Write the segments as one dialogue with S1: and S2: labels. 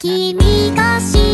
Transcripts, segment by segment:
S1: 君が知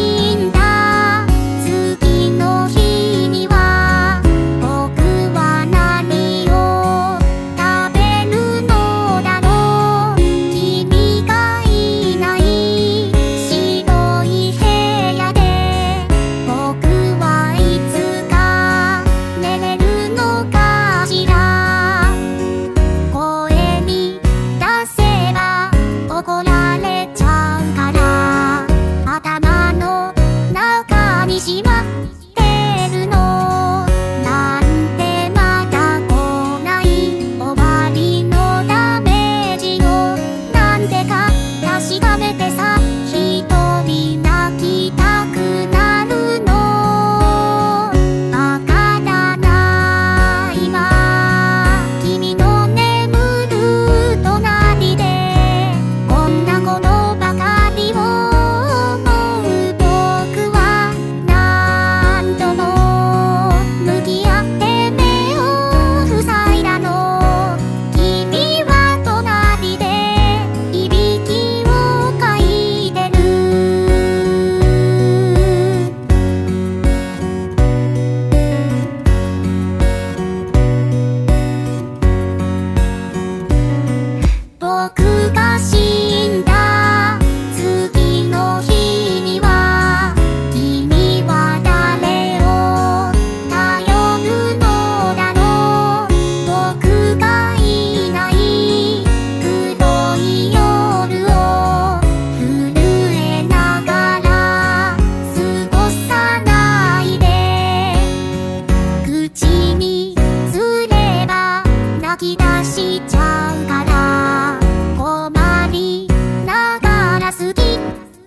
S1: き出しちゃうから困りながら好きっ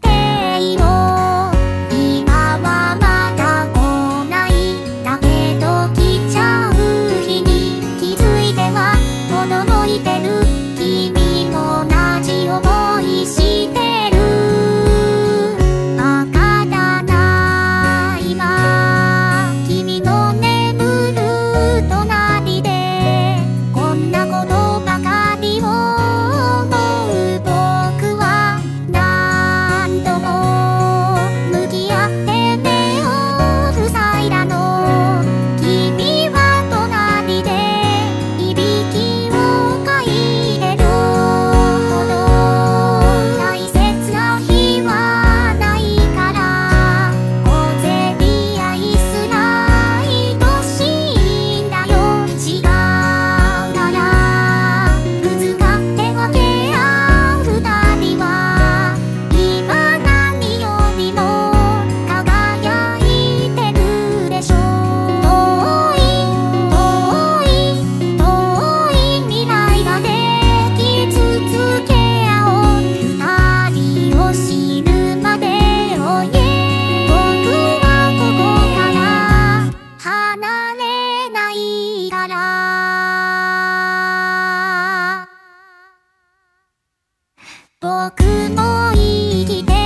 S1: て言おう今はまだ来ない。だけど来ちゃう日に気づいてはこいてる。僕も生きて